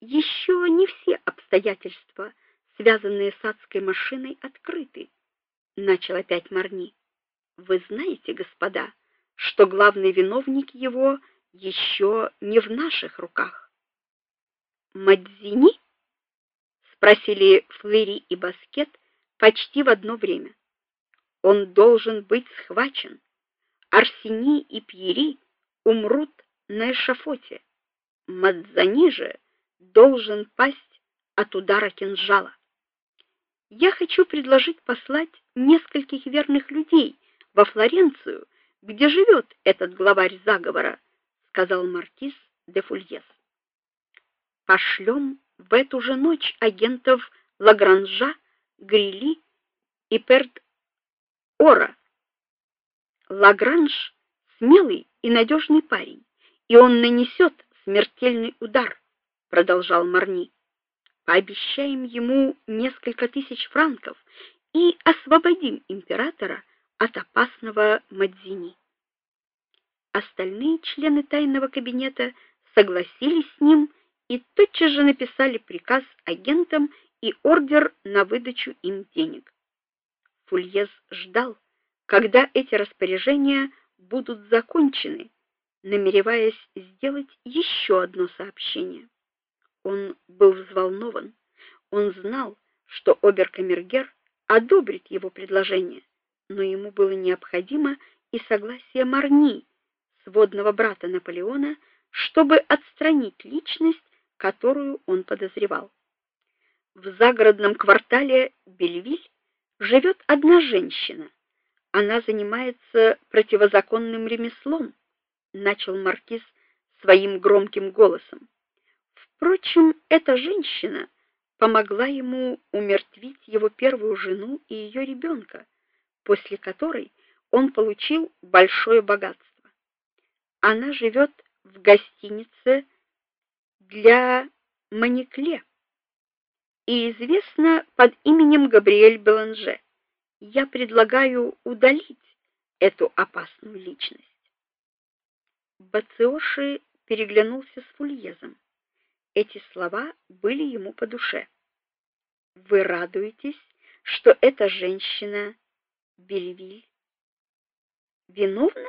еще не все обстоятельства, связанные с адской машиной, открыты, начал опять Марни. Вы знаете, господа, что главный виновник его еще не в наших руках. Мадзини спросили Флери и Баскет почти в одно время. Он должен быть схвачен. Арсени и Пьери умрут на эшафоте. Мадзани же должен пасть от удара кинжала. Я хочу предложить послать нескольких верных людей во Флоренцию, где живет этот главарь заговора, сказал маркиз де Фульес. Пошлем в эту же ночь агентов Лагранжа, Грили и Перд Ора. Лагранж смелый и надежный парень, и он нанесет смертельный удар, продолжал Марни. Пообещаем ему несколько тысяч франков и освободим императора от опасного Мадзини. Остальные члены тайного кабинета согласились с ним и тотчас же написали приказ агентам и ордер на выдачу им денег. Фульез ждал, когда эти распоряжения будут закончены, намереваясь сделать еще одно сообщение. Он был взволнован. Он знал, что оберкамергер одобрит его предложение, но ему было необходимо и согласие Марни, сводного брата Наполеона, чтобы отстранить личность, которую он подозревал. В загородном квартале Бельвиль живет одна женщина. Она занимается противозаконным ремеслом, начал маркиз своим громким голосом. Впрочем, эта женщина помогла ему умертвить его первую жену и ее ребенка, после которой он получил большое богатство. Она живет в гостинице для Маникле и известна под именем Габриэль Беланже. Я предлагаю удалить эту опасную личность. Бациоши переглянулся с Фульезом. Эти слова были ему по душе. Вы радуетесь, что эта женщина Бельвиль виновна?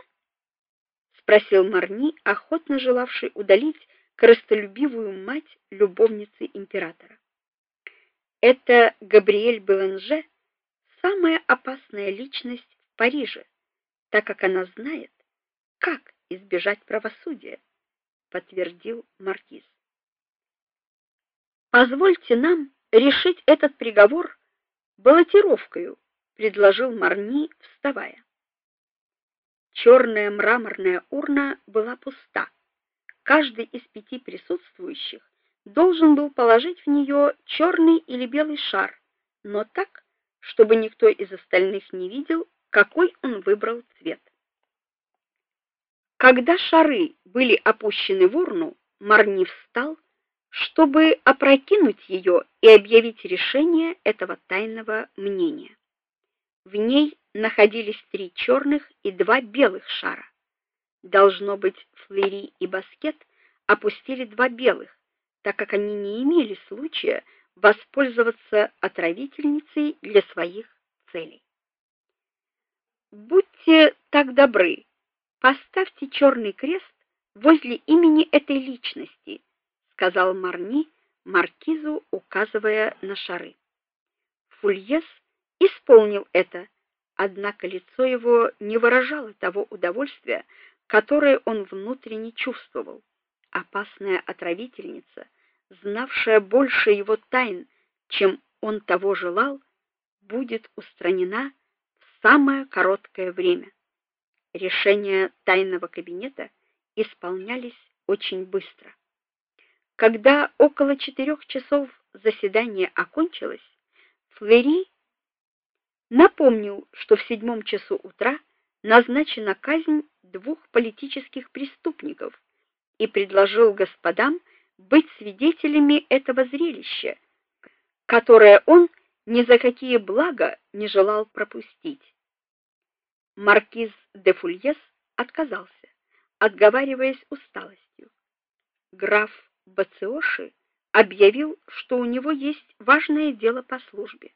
спросил Марни, охотно желавший удалить крестолюбивую мать любовницы императора. Это Габриэль Беланже самая опасная личность в Париже, так как она знает, как избежать правосудия, подтвердил маркиз. Позвольте нам решить этот приговор баллотировкой, предложил Марни, вставая. Черная мраморная урна была пуста. Каждый из пяти присутствующих должен был положить в нее черный или белый шар, но так, чтобы никто из остальных не видел, какой он выбрал цвет. Когда шары были опущены в урну, Марни встал, чтобы опрокинуть ее и объявить решение этого тайного мнения. В ней находились три черных и два белых шара. Должно быть, Флери и Баскет опустили два белых, так как они не имели случая воспользоваться отравительницей для своих целей. Будьте так добры, поставьте черный крест возле имени этой личности, сказал Марни маркизу, указывая на шары. Фульес исполнил это Однако лицо его не выражало того удовольствия, которое он внутренне чувствовал. Опасная отравительница, знавшая больше его тайн, чем он того желал, будет устранена в самое короткое время. Решения тайного кабинета исполнялись очень быстро. Когда около четырех часов заседание окончилось, Флери напомнил, что в седьмом часу утра назначена казнь двух политических преступников и предложил господам быть свидетелями этого зрелища, которое он ни за какие блага не желал пропустить. Маркиз де Фульес отказался, отговариваясь усталостью. Граф Бациоши объявил, что у него есть важное дело по службе.